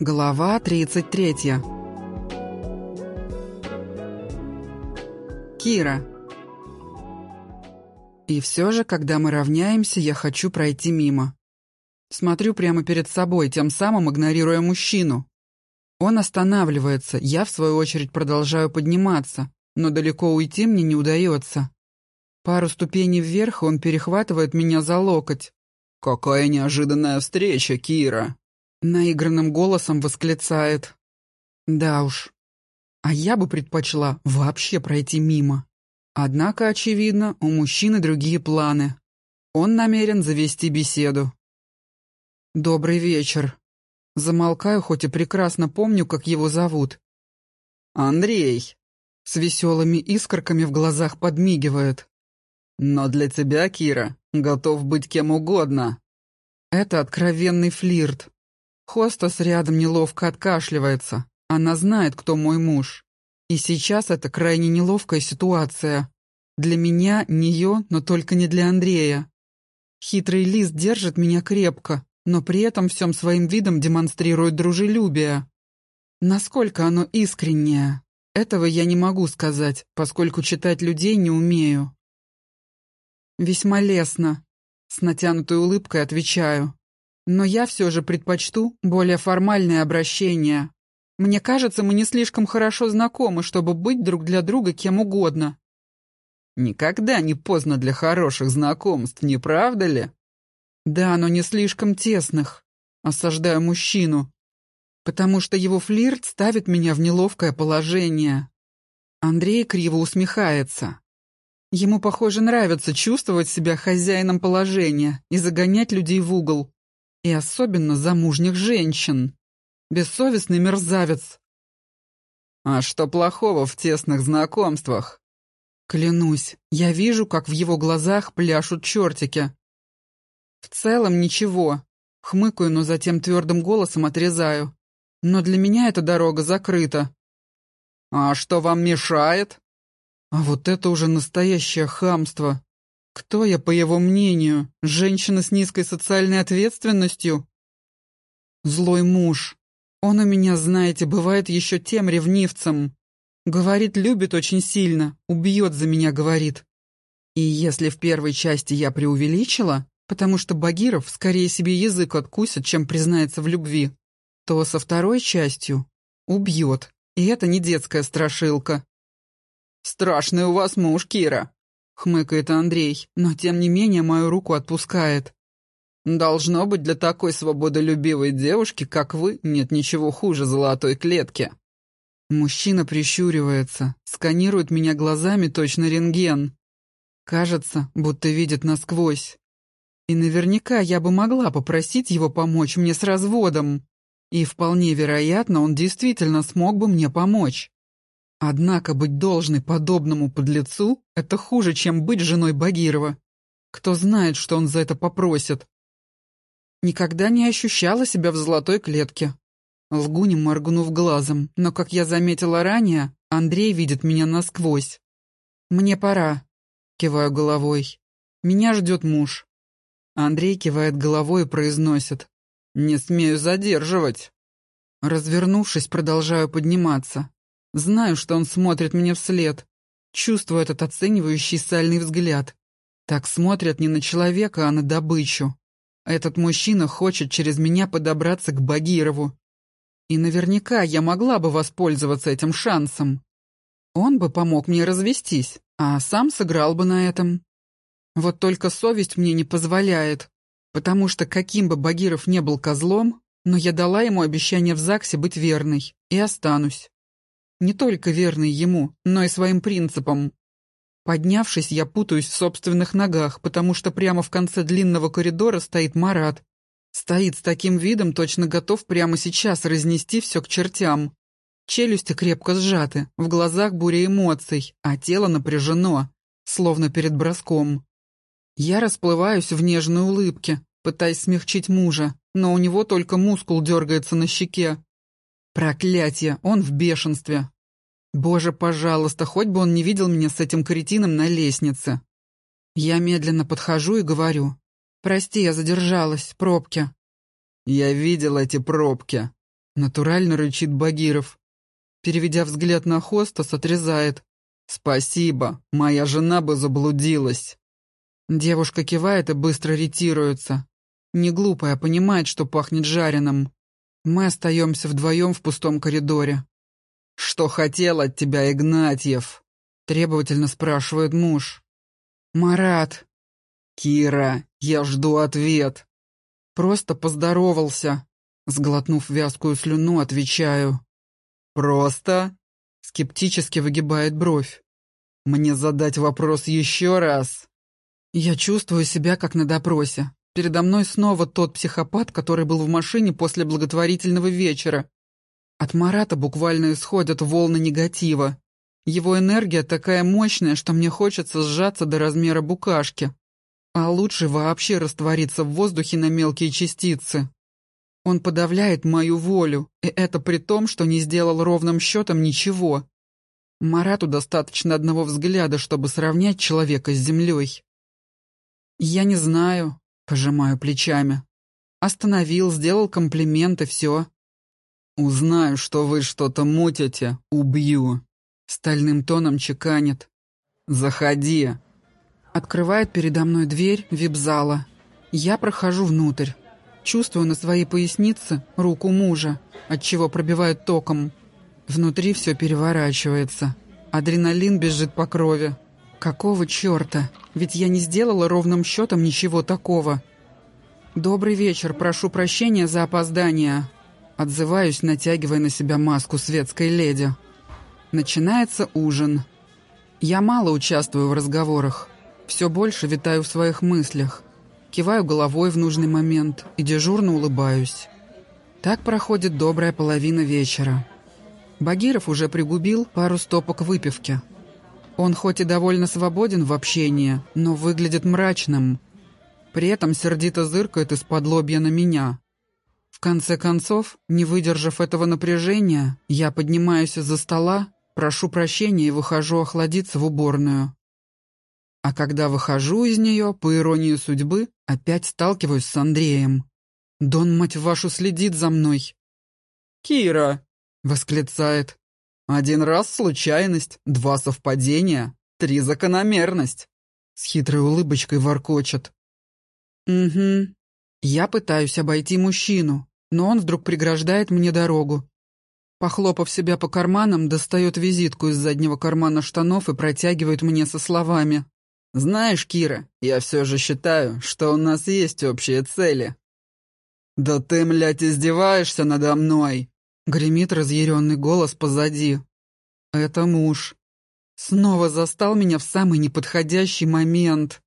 Глава 33 Кира И все же, когда мы равняемся, я хочу пройти мимо. Смотрю прямо перед собой, тем самым игнорируя мужчину. Он останавливается, я, в свою очередь, продолжаю подниматься, но далеко уйти мне не удается. Пару ступеней вверх, он перехватывает меня за локоть. «Какая неожиданная встреча, Кира!» Наигранным голосом восклицает. Да уж. А я бы предпочла вообще пройти мимо. Однако, очевидно, у мужчины другие планы. Он намерен завести беседу. «Добрый вечер». Замолкаю, хоть и прекрасно помню, как его зовут. «Андрей!» С веселыми искорками в глазах подмигивает. «Но для тебя, Кира, готов быть кем угодно». Это откровенный флирт. Хостас рядом неловко откашливается. Она знает, кто мой муж. И сейчас это крайне неловкая ситуация. Для меня, нее, но только не для Андрея. Хитрый лист держит меня крепко, но при этом всем своим видом демонстрирует дружелюбие. Насколько оно искреннее, этого я не могу сказать, поскольку читать людей не умею. Весьма лестно. С натянутой улыбкой отвечаю. Но я все же предпочту более формальное обращение. Мне кажется, мы не слишком хорошо знакомы, чтобы быть друг для друга кем угодно. Никогда не поздно для хороших знакомств, не правда ли? Да, но не слишком тесных. Осаждаю мужчину. Потому что его флирт ставит меня в неловкое положение. Андрей криво усмехается. Ему, похоже, нравится чувствовать себя хозяином положения и загонять людей в угол. И особенно замужних женщин. Бессовестный мерзавец. А что плохого в тесных знакомствах? Клянусь, я вижу, как в его глазах пляшут чертики. В целом ничего. Хмыкаю, но затем твердым голосом отрезаю. Но для меня эта дорога закрыта. А что вам мешает? А вот это уже настоящее хамство. Кто я, по его мнению? Женщина с низкой социальной ответственностью? Злой муж. Он у меня, знаете, бывает еще тем ревнивцем. Говорит, любит очень сильно, убьет за меня, говорит. И если в первой части я преувеличила, потому что Багиров скорее себе язык откусит, чем признается в любви, то со второй частью убьет, и это не детская страшилка. «Страшный у вас муж, Кира», хмыкает Андрей, но тем не менее мою руку отпускает. Должно быть, для такой свободолюбивой девушки, как вы, нет ничего хуже золотой клетки. Мужчина прищуривается, сканирует меня глазами точно рентген. Кажется, будто видит насквозь. И наверняка я бы могла попросить его помочь мне с разводом. И вполне вероятно, он действительно смог бы мне помочь. Однако быть должной подобному подлецу — это хуже, чем быть женой Багирова. Кто знает, что он за это попросит. Никогда не ощущала себя в золотой клетке. Лгу не моргнув глазом, но, как я заметила ранее, Андрей видит меня насквозь. «Мне пора», — киваю головой. «Меня ждет муж». Андрей кивает головой и произносит. «Не смею задерживать». Развернувшись, продолжаю подниматься. Знаю, что он смотрит мне вслед. Чувствую этот оценивающий сальный взгляд. Так смотрят не на человека, а на добычу. Этот мужчина хочет через меня подобраться к Багирову. И наверняка я могла бы воспользоваться этим шансом. Он бы помог мне развестись, а сам сыграл бы на этом. Вот только совесть мне не позволяет, потому что каким бы Багиров не был козлом, но я дала ему обещание в ЗАГСе быть верной и останусь. Не только верный ему, но и своим принципам. Поднявшись, я путаюсь в собственных ногах, потому что прямо в конце длинного коридора стоит Марат. Стоит с таким видом, точно готов прямо сейчас разнести все к чертям. Челюсти крепко сжаты, в глазах буря эмоций, а тело напряжено, словно перед броском. Я расплываюсь в нежной улыбке, пытаясь смягчить мужа, но у него только мускул дергается на щеке. Проклятье, он в бешенстве. Боже, пожалуйста, хоть бы он не видел меня с этим кретином на лестнице. Я медленно подхожу и говорю. «Прости, я задержалась, пробки». «Я видел эти пробки». Натурально рычит Багиров. Переведя взгляд на хостас, отрезает. «Спасибо, моя жена бы заблудилась». Девушка кивает и быстро ретируется. Не глупая, понимает, что пахнет жареным. Мы остаемся вдвоем в пустом коридоре. «Что хотел от тебя Игнатьев?» — требовательно спрашивает муж. «Марат». «Кира, я жду ответ». «Просто поздоровался». Сглотнув вязкую слюну, отвечаю. «Просто?» — скептически выгибает бровь. «Мне задать вопрос еще раз?» Я чувствую себя как на допросе. Передо мной снова тот психопат, который был в машине после благотворительного вечера. От Марата буквально исходят волны негатива. Его энергия такая мощная, что мне хочется сжаться до размера букашки. А лучше вообще раствориться в воздухе на мелкие частицы. Он подавляет мою волю, и это при том, что не сделал ровным счетом ничего. Марату достаточно одного взгляда, чтобы сравнять человека с землей. Я не знаю, пожимаю плечами. Остановил, сделал комплимент и все. Узнаю, что вы что-то мутите, убью. Стальным тоном чеканит. Заходи. Открывает передо мной дверь вип-зала. Я прохожу внутрь. Чувствую на своей пояснице руку мужа, отчего пробивает током. Внутри все переворачивается. Адреналин бежит по крови. Какого черта? Ведь я не сделала ровным счетом ничего такого. «Добрый вечер, прошу прощения за опоздание». Отзываюсь, натягивая на себя маску светской леди. Начинается ужин. Я мало участвую в разговорах. Все больше витаю в своих мыслях. Киваю головой в нужный момент и дежурно улыбаюсь. Так проходит добрая половина вечера. Багиров уже пригубил пару стопок выпивки. Он хоть и довольно свободен в общении, но выглядит мрачным. При этом сердито зыркает из-под лобья на меня. В конце концов, не выдержав этого напряжения, я поднимаюсь из-за стола, прошу прощения и выхожу охладиться в уборную. А когда выхожу из нее, по иронии судьбы, опять сталкиваюсь с Андреем. Дон, мать вашу, следит за мной. «Кира!» — восклицает. «Один раз случайность, два совпадения, три закономерность!» С хитрой улыбочкой воркочет. «Угу. Я пытаюсь обойти мужчину, но он вдруг преграждает мне дорогу. Похлопав себя по карманам, достает визитку из заднего кармана штанов и протягивает мне со словами. Знаешь, Кира, я все же считаю, что у нас есть общие цели. Да ты, млядь, издеваешься надо мной? Гремит разъяренный голос позади. Это муж. Снова застал меня в самый неподходящий момент.